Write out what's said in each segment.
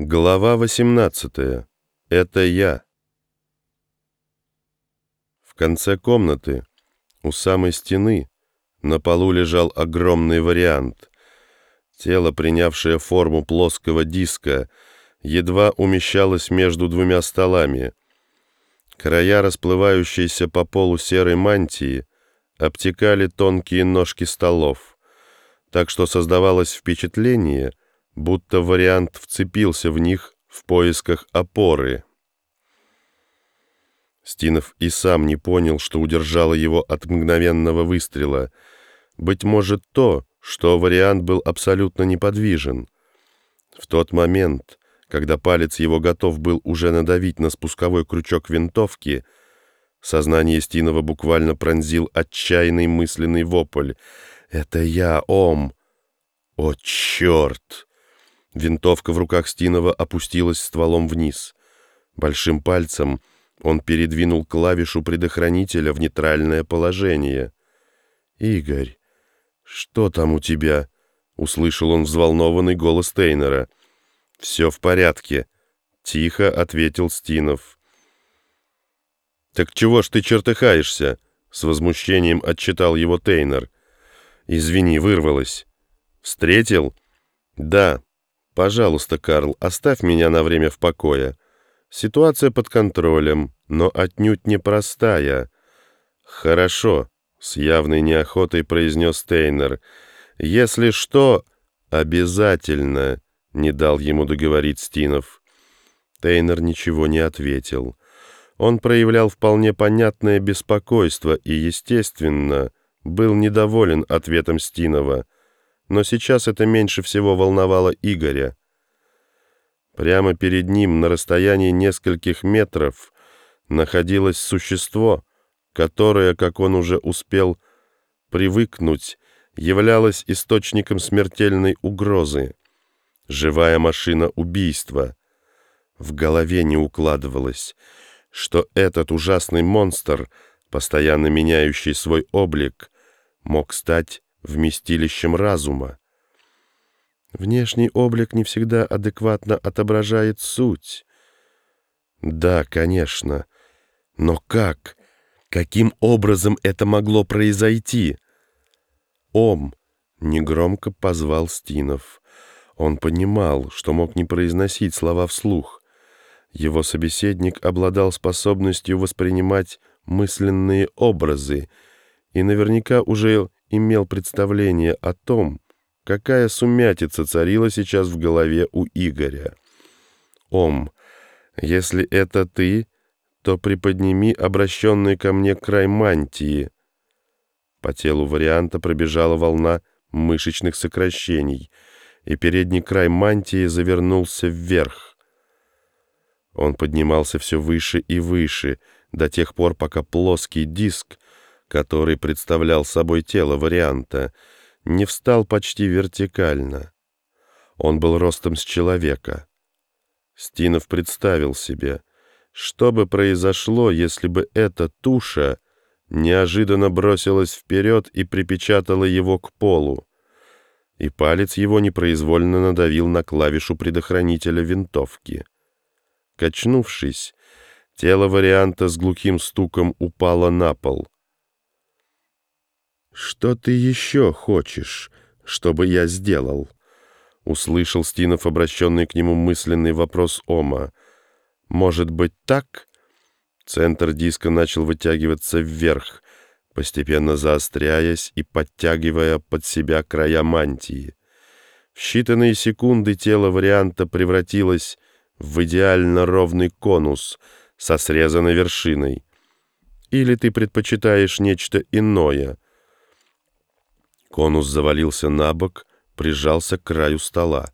Глава 18. Это я. В конце комнаты, у самой стены, на полу лежал огромный вариант. Тело, принявшее форму плоского диска, едва умещалось между двумя столами. Края, расплывающиеся по полу серой мантии, обтекали тонкие ножки столов, так что создавалось впечатление — будто вариант вцепился в них в поисках опоры. Стинов и сам не понял, что удержало его от мгновенного выстрела. Быть может то, что вариант был абсолютно неподвижен. В тот момент, когда палец его готов был уже надавить на спусковой крючок винтовки, сознание Стинова буквально пронзил отчаянный мысленный вопль. «Это я, Ом!» «О, черт!» Винтовка в руках Стинова опустилась стволом вниз. Большим пальцем он передвинул клавишу предохранителя в нейтральное положение. «Игорь, что там у тебя?» — услышал он взволнованный голос Тейнера. «Все в порядке», — тихо ответил Стинов. «Так чего ж ты чертыхаешься?» — с возмущением отчитал его Тейнер. «Извини, вырвалось». «Встретил?» «Да». «Пожалуйста, Карл, оставь меня на время в покое. Ситуация под контролем, но отнюдь непростая». «Хорошо», — с явной неохотой произнес Тейнер. «Если что, обязательно», — не дал ему договорить Стинов. Тейнер ничего не ответил. Он проявлял вполне понятное беспокойство и, естественно, был недоволен ответом Стинова — но сейчас это меньше всего волновало Игоря. Прямо перед ним, на расстоянии нескольких метров, находилось существо, которое, как он уже успел привыкнуть, являлось источником смертельной угрозы. Живая машина убийства. В голове не укладывалось, что этот ужасный монстр, постоянно меняющий свой облик, мог стать вместилищем разума. Внешний облик не всегда адекватно отображает суть. Да, конечно. Но как? Каким образом это могло произойти? Ом негромко позвал Стинов. Он понимал, что мог не произносить слова вслух. Его собеседник обладал способностью воспринимать мысленные образы и наверняка уже имел представление о том, какая сумятица царила сейчас в голове у Игоря. «Ом, если это ты, то приподними обращенный ко мне край мантии». По телу варианта пробежала волна мышечных сокращений, и передний край мантии завернулся вверх. Он поднимался все выше и выше, до тех пор, пока плоский диск который представлял собой тело варианта, не встал почти вертикально. Он был ростом с человека. Стинов представил себе, что бы произошло, если бы эта туша неожиданно бросилась вперед и припечатала его к полу, и палец его непроизвольно надавил на клавишу предохранителя винтовки. Качнувшись, тело варианта с глухим стуком упало на пол — «Что ты еще хочешь, чтобы я сделал?» Услышал Стинов обращенный к нему мысленный вопрос Ома. «Может быть так?» Центр диска начал вытягиваться вверх, постепенно заостряясь и подтягивая под себя края мантии. В считанные секунды тело варианта превратилось в идеально ровный конус со срезанной вершиной. Или ты предпочитаешь нечто иное — Конус завалился на бок, прижался к краю стола.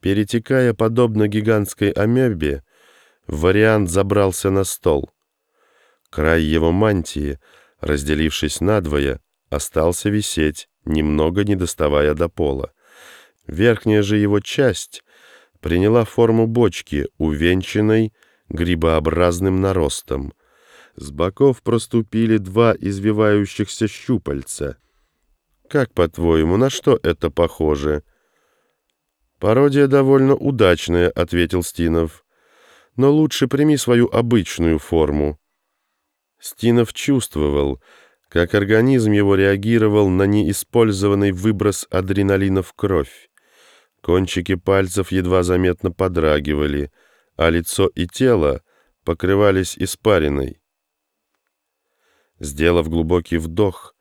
Перетекая подобно гигантской амебе, вариант забрался на стол. Край его мантии, разделившись надвое, остался висеть, немного не доставая до пола. Верхняя же его часть приняла форму бочки, увенчанной грибообразным наростом. С боков проступили два извивающихся щупальца — как, по-твоему, на что это похоже? «Пародия довольно удачная», — ответил Стинов. «Но лучше прими свою обычную форму». Стинов чувствовал, как организм его реагировал на неиспользованный выброс адреналина в кровь. Кончики пальцев едва заметно подрагивали, а лицо и тело покрывались испариной. Сделав глубокий вдох,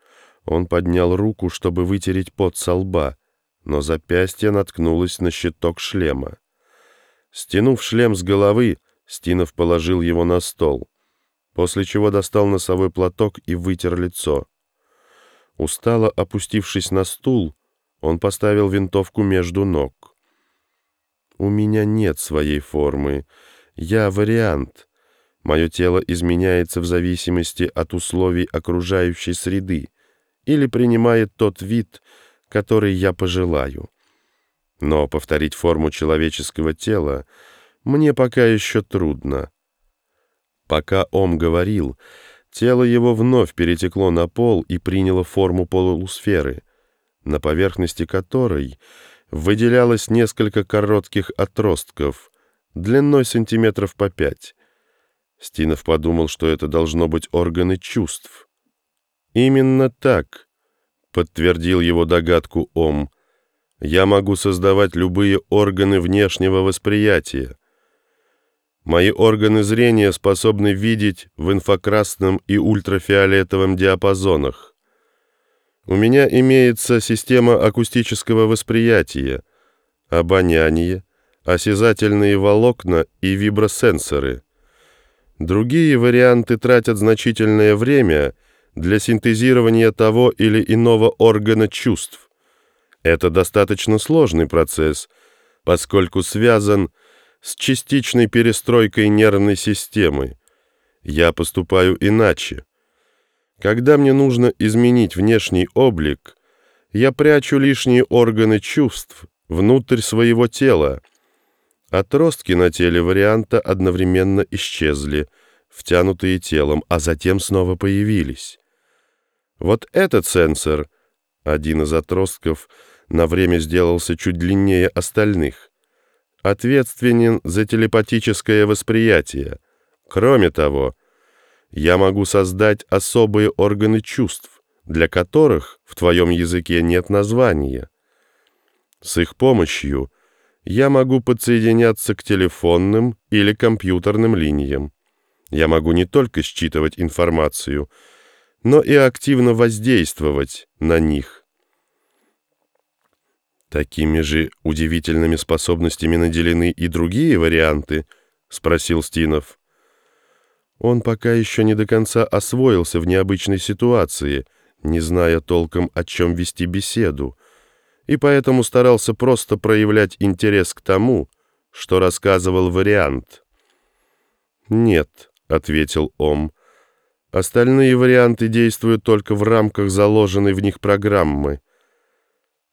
он поднял руку, чтобы вытереть пот со лба, но запястье наткнулось на щиток шлема. Стянув шлем с головы, Стинов положил его на стол, после чего достал носовой платок и вытер лицо. Устало опустившись на стул, он поставил винтовку между ног. «У меня нет своей формы. Я вариант. Мое тело изменяется в зависимости от условий окружающей среды или принимает тот вид, который я пожелаю. Но повторить форму человеческого тела мне пока еще трудно. Пока Ом говорил, тело его вновь перетекло на пол и приняло форму полусферы, на поверхности которой выделялось несколько коротких отростков, длиной сантиметров по пять. Стинов подумал, что это должно быть органы чувств. Именно так — подтвердил его догадку Ом. «Я могу создавать любые органы внешнего восприятия. Мои органы зрения способны видеть в инфракрасном и ультрафиолетовом диапазонах. У меня имеется система акустического восприятия, обоняние, осязательные волокна и вибросенсоры. Другие варианты тратят значительное время — для синтезирования того или иного органа чувств. Это достаточно сложный процесс, поскольку связан с частичной перестройкой нервной системы. Я поступаю иначе. Когда мне нужно изменить внешний облик, я прячу лишние органы чувств внутрь своего тела. Отростки на теле варианта одновременно исчезли, втянутые телом, а затем снова появились. Вот этот сенсор, один из отростков, на время сделался чуть длиннее остальных, ответственен за телепатическое восприятие. Кроме того, я могу создать особые органы чувств, для которых в твоем языке нет названия. С их помощью я могу подсоединяться к телефонным или компьютерным линиям. Я могу не только считывать информацию, но и активно воздействовать на них. «Такими же удивительными способностями наделены и другие варианты?» — спросил Стинов. Он пока еще не до конца освоился в необычной ситуации, не зная толком, о чем вести беседу, и поэтому старался просто проявлять интерес к тому, что рассказывал вариант. «Нет», — ответил Ом, Остальные варианты действуют только в рамках заложенной в них программы.